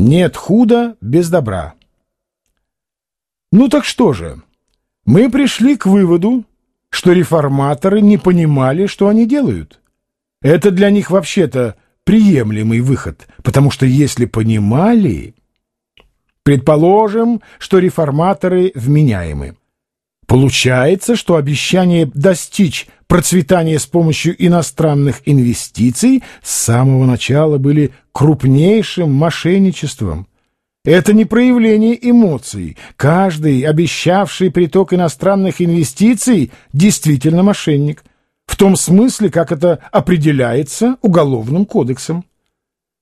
Нет худа без добра. Ну так что же, мы пришли к выводу, что реформаторы не понимали, что они делают. Это для них вообще-то приемлемый выход, потому что если понимали... Предположим, что реформаторы вменяемы. Получается, что обещание достичь процветания с помощью иностранных инвестиций с самого начала были крупнейшим мошенничеством. Это не проявление эмоций. Каждый, обещавший приток иностранных инвестиций, действительно мошенник. В том смысле, как это определяется Уголовным кодексом.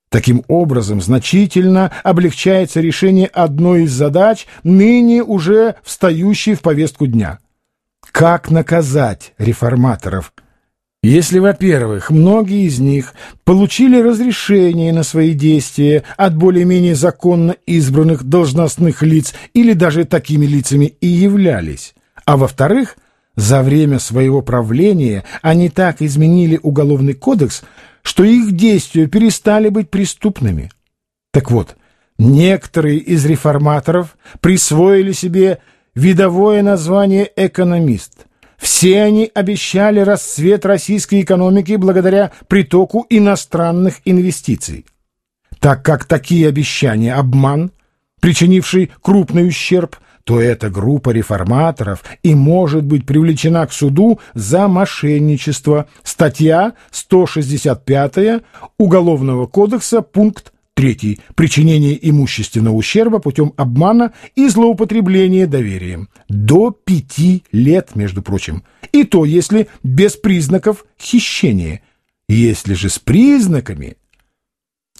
Таким образом, значительно облегчается решение одной из задач, ныне уже встающей в повестку дня. Как наказать реформаторов? Если, во-первых, многие из них получили разрешение на свои действия от более-менее законно избранных должностных лиц или даже такими лицами и являлись, а во-вторых, за время своего правления они так изменили Уголовный кодекс, что их действия перестали быть преступными. Так вот, некоторые из реформаторов присвоили себе видовое название «экономист». Все они обещали расцвет российской экономики благодаря притоку иностранных инвестиций. Так как такие обещания – обман, причинивший крупный ущерб – то эта группа реформаторов и может быть привлечена к суду за мошенничество. Статья 165 Уголовного кодекса, пункт 3. Причинение имущественного ущерба путем обмана и злоупотребления доверием. До пяти лет, между прочим. И то, если без признаков хищения. Если же с признаками...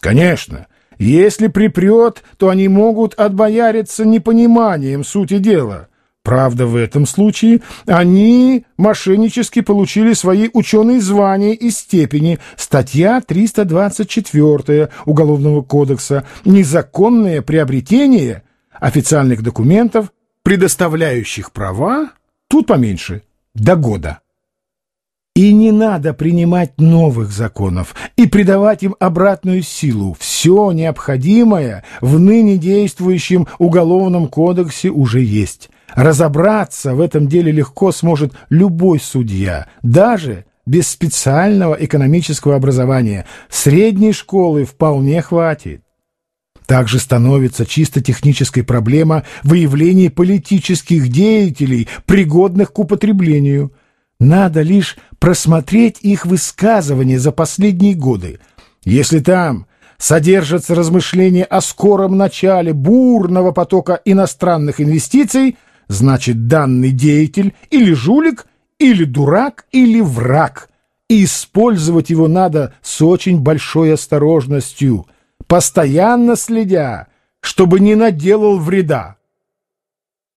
Конечно, если припрет, то они могут отбояриться непониманием сути дела. Правда, в этом случае они мошеннически получили свои ученые звания и степени. Статья 324 Уголовного кодекса «Незаконное приобретение официальных документов, предоставляющих права, тут поменьше, до года». И не надо принимать новых законов и придавать им обратную силу. Все необходимое в ныне действующем Уголовном кодексе уже есть. Разобраться в этом деле легко сможет любой судья, даже без специального экономического образования. Средней школы вполне хватит. Также становится чисто технической проблема выявления политических деятелей, пригодных к употреблению – надо лишь просмотреть их высказывания за последние годы. Если там содержатся размышления о скором начале бурного потока иностранных инвестиций, значит, данный деятель или жулик, или дурак, или враг. И использовать его надо с очень большой осторожностью, постоянно следя, чтобы не наделал вреда.